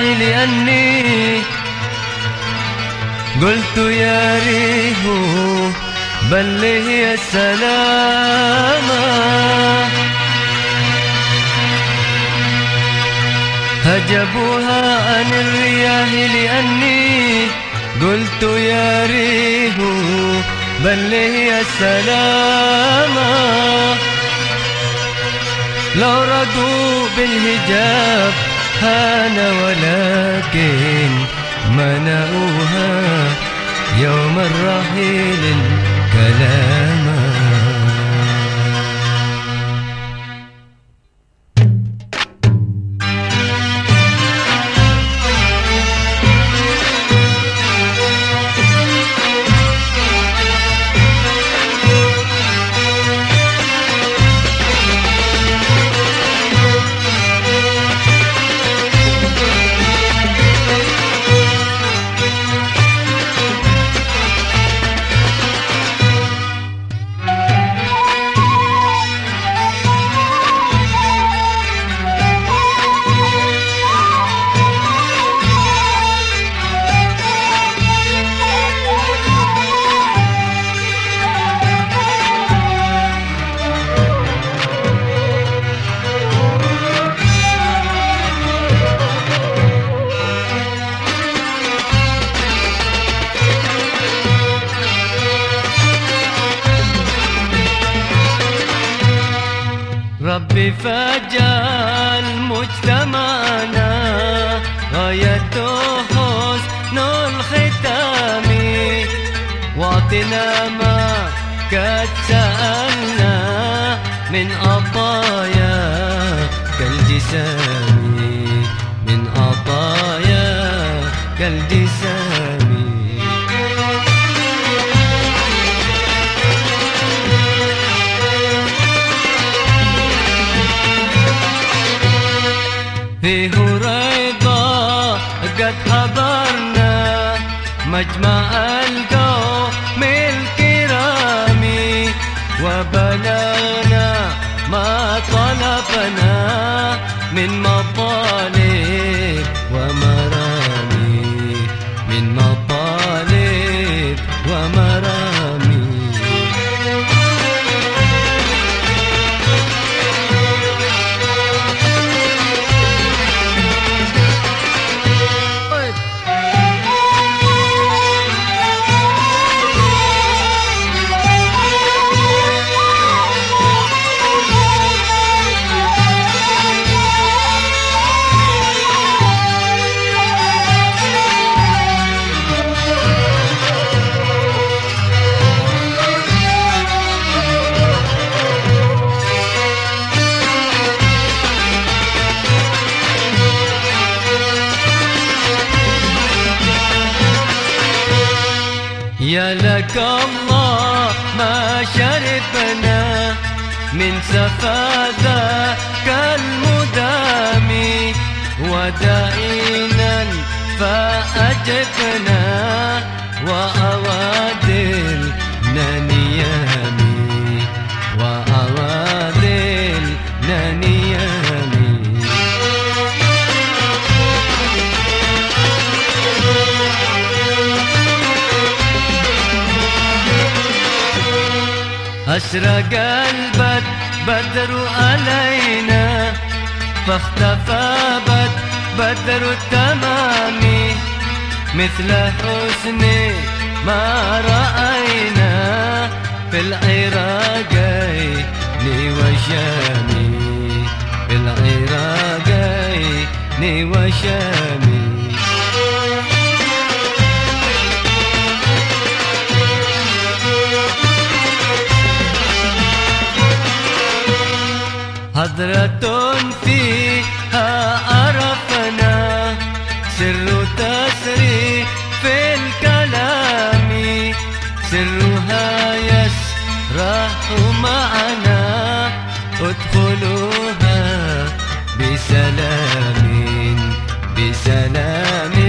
لأني قلت يا ريح بلغي السلام هجبوها عن الرياح لأني قلت يا ريح بلغي السلام لو ردوا بالهجاب هان ولكن منعوها يوم الرحيل كلاما ربي فجأة مجتمعنا غايته حسن الختام. واعطنا ما قد سألنا من عطايا كالجسام من عطايا كالجسام. في هريضة قد حضرنا مجمع الكرام وبلغنا ما طلبنا من شربنا من سفاذا كالمدام ودائنا فأجبنا وأوادل أشرق البد بدر علينا فاختفى بد بدر التمام مثل حسن ما رأينا في العراقين وشامي. في العراقين وشامي. حضرة فيها عرفنا سر تسري في الكلام. سرها يسرح معنا ادخلوها بسلام بسلام.